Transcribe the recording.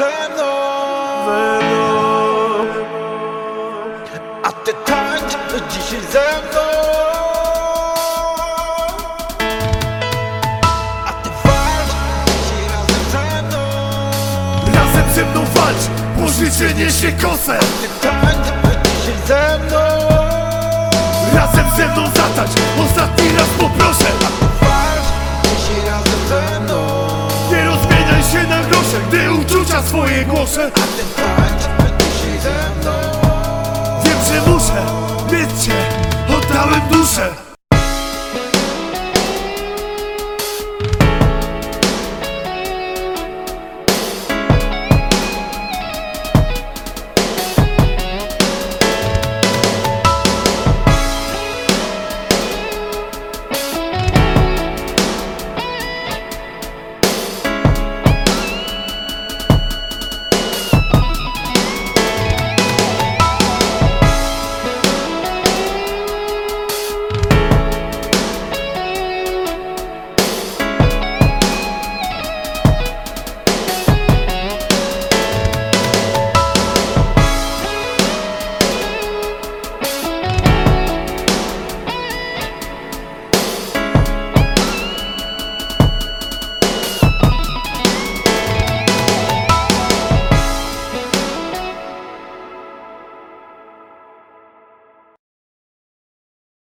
ze mną. A ty tańcz dzisiaj ze mną. A ty walcz dzisiaj razem ze mną. Razem ze mną walcz, bo życie niesie kosę. A ty tańcz dzisiaj ze mną. Razem ze mną zatać, ostatni raz poproszę. na swoje głoszę Wiem, że muszę mieć cię, oddałem duszę.